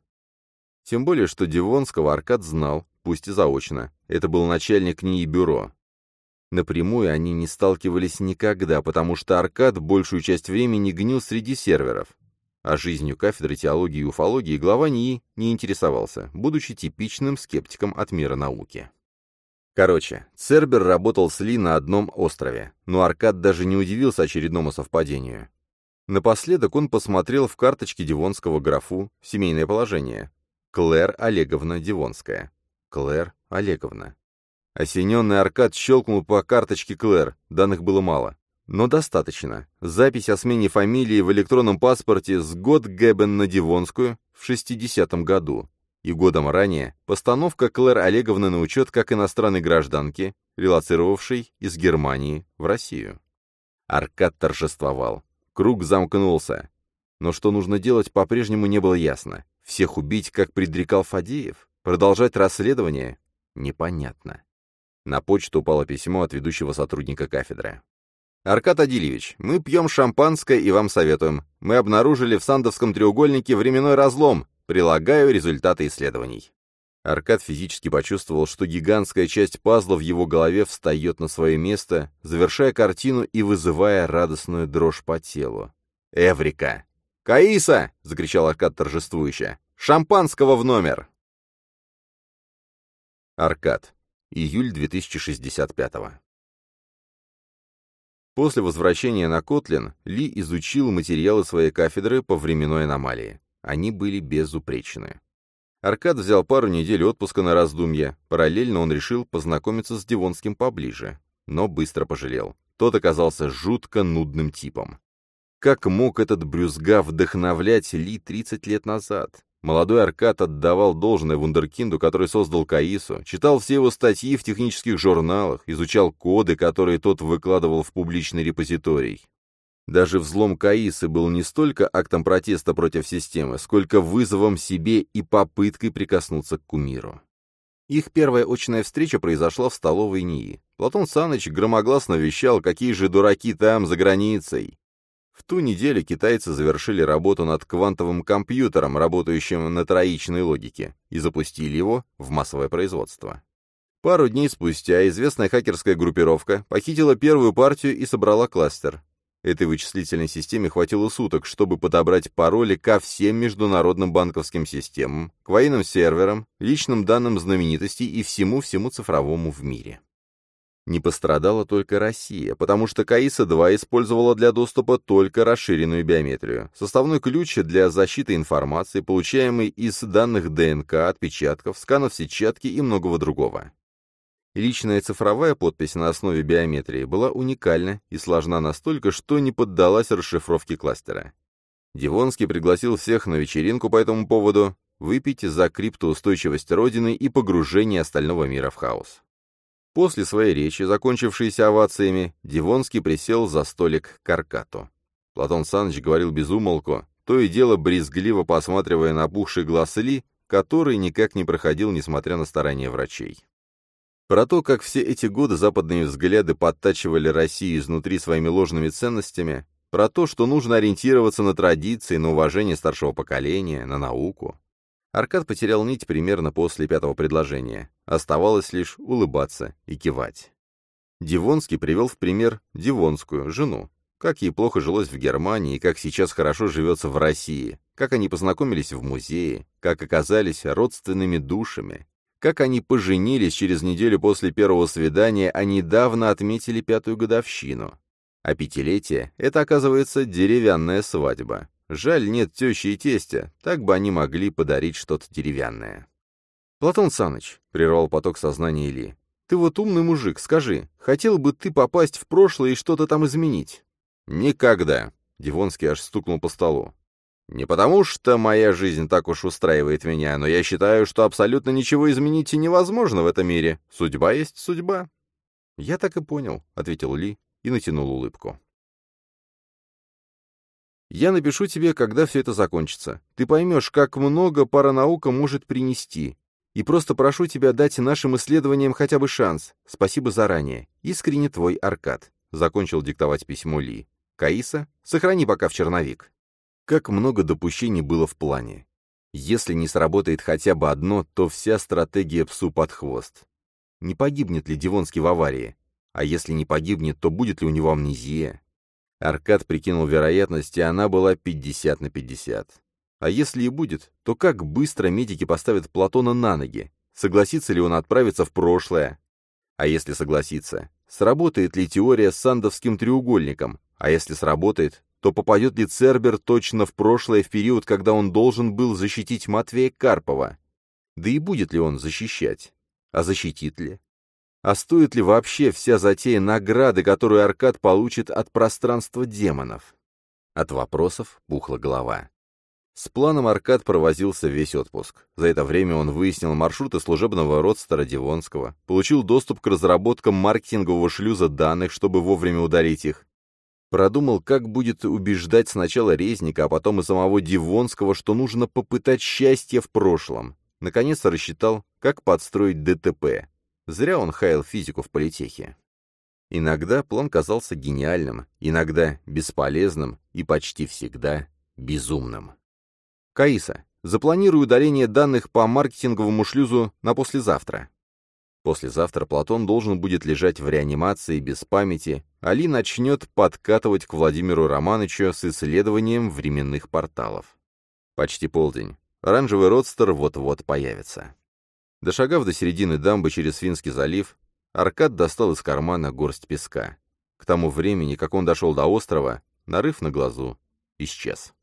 Тем более, что Дивонского Аркад знал, пусть и заочно. Это был начальник НИИ бюро. Напрямую они не сталкивались никогда, потому что Аркад большую часть времени гнил среди серверов. А жизнью кафедры теологии и уфологии глава НИИ не интересовался, будучи типичным скептиком от мира науки. Короче, Цербер работал с Ли на одном острове, но Аркад даже не удивился очередному совпадению. Напоследок он посмотрел в карточке Дивонского графу «Семейное положение». Клэр Олеговна Дивонская. Клэр Олеговна. Осененный Аркад щелкнул по карточке Клэр, данных было мало. Но достаточно. Запись о смене фамилии в электронном паспорте с год Гебен на Дивонскую в 60-м году и годом ранее постановка Клэр Олеговны на учет как иностранной гражданки, релацировавшей из Германии в Россию. Аркад торжествовал. Круг замкнулся. Но что нужно делать, по-прежнему не было ясно. Всех убить, как предрекал Фадеев? Продолжать расследование? Непонятно. На почту упало письмо от ведущего сотрудника кафедры. «Аркад Адильевич, мы пьем шампанское и вам советуем. Мы обнаружили в Сандовском треугольнике временной разлом, Прилагаю результаты исследований. Аркад физически почувствовал, что гигантская часть пазла в его голове встает на свое место, завершая картину и вызывая радостную дрожь по телу. «Эврика!» «Каиса!» — закричал Аркад торжествующе. «Шампанского в номер!» Аркад. Июль 2065 -го. После возвращения на Котлин Ли изучил материалы своей кафедры по временной аномалии. Они были безупречны. Аркад взял пару недель отпуска на раздумья. Параллельно он решил познакомиться с Дивонским поближе. Но быстро пожалел. Тот оказался жутко нудным типом. Как мог этот брюзга вдохновлять Ли 30 лет назад? Молодой Аркад отдавал должное вундеркинду, который создал Каису, читал все его статьи в технических журналах, изучал коды, которые тот выкладывал в публичный репозиторий. Даже взлом Каисы был не столько актом протеста против системы, сколько вызовом себе и попыткой прикоснуться к кумиру. Их первая очная встреча произошла в столовой НИИ. Платон Саныч громогласно вещал, какие же дураки там, за границей. В ту неделю китайцы завершили работу над квантовым компьютером, работающим на троичной логике, и запустили его в массовое производство. Пару дней спустя известная хакерская группировка похитила первую партию и собрала кластер. Этой вычислительной системе хватило суток, чтобы подобрать пароли ко всем международным банковским системам, к военным серверам, личным данным знаменитостей и всему-всему цифровому в мире. Не пострадала только Россия, потому что КАИСа-2 использовала для доступа только расширенную биометрию, составной ключ для защиты информации, получаемой из данных ДНК, отпечатков, сканов сетчатки и многого другого. Личная цифровая подпись на основе биометрии была уникальна и сложна настолько, что не поддалась расшифровке кластера. Дивонский пригласил всех на вечеринку по этому поводу выпить за криптоустойчивость Родины и погружение остального мира в хаос. После своей речи, закончившейся овациями, Дивонский присел за столик к Аркату. Платон Саныч говорил без умолку, то и дело брезгливо посматривая на опухший глаз Ли, который никак не проходил, несмотря на старания врачей. Про то, как все эти годы западные взгляды подтачивали Россию изнутри своими ложными ценностями, про то, что нужно ориентироваться на традиции, на уважение старшего поколения, на науку. Аркад потерял нить примерно после пятого предложения. Оставалось лишь улыбаться и кивать. Дивонский привел в пример Дивонскую, жену. Как ей плохо жилось в Германии, как сейчас хорошо живется в России, как они познакомились в музее, как оказались родственными душами, как они поженились через неделю после первого свидания, а недавно отметили пятую годовщину. А пятилетие — это, оказывается, деревянная свадьба. Жаль, нет тещи и тестя, так бы они могли подарить что-то деревянное. «Платон Саныч», — прервал поток сознания Ильи, — «ты вот умный мужик, скажи, хотел бы ты попасть в прошлое и что-то там изменить?» «Никогда», — Дивонский аж стукнул по столу. Не потому что моя жизнь так уж устраивает меня, но я считаю, что абсолютно ничего изменить невозможно в этом мире. Судьба есть судьба. «Я так и понял», — ответил Ли и натянул улыбку. Я напишу тебе, когда все это закончится. Ты поймешь, как много паранаука может принести. И просто прошу тебя дать нашим исследованиям хотя бы шанс. Спасибо заранее. Искренне твой Аркад. Закончил диктовать письмо Ли. Каиса, сохрани пока в черновик. Как много допущений было в плане. Если не сработает хотя бы одно, то вся стратегия псу под хвост. Не погибнет ли Дивонский в аварии? А если не погибнет, то будет ли у него амнезия? Аркад прикинул вероятность, и она была 50 на 50. А если и будет, то как быстро медики поставят Платона на ноги? Согласится ли он отправиться в прошлое? А если согласится, сработает ли теория с сандовским треугольником? А если сработает, то попадет ли Цербер точно в прошлое в период, когда он должен был защитить Матвея Карпова? Да и будет ли он защищать? А защитит ли? А стоит ли вообще вся затея награды, которую Аркад получит от пространства демонов? От вопросов пухла голова. С планом Аркад провозился весь отпуск. За это время он выяснил маршруты служебного родстера Дивонского, получил доступ к разработкам маркетингового шлюза данных, чтобы вовремя удалить их, продумал, как будет убеждать сначала Резника, а потом и самого Дивонского, что нужно попытать счастье в прошлом. Наконец рассчитал, как подстроить ДТП. Зря он хаял физику в политехе. Иногда план казался гениальным, иногда бесполезным и почти всегда безумным. Каиса, запланирую удаление данных по маркетинговому шлюзу на послезавтра. Послезавтра Платон должен будет лежать в реанимации без памяти, Али начнет подкатывать к Владимиру Романовичу с исследованием временных порталов. Почти полдень. Оранжевый родстер вот-вот появится. Дошагав до середины дамбы через Финский залив, Аркад достал из кармана горсть песка. К тому времени, как он дошел до острова, нарыв на глазу исчез.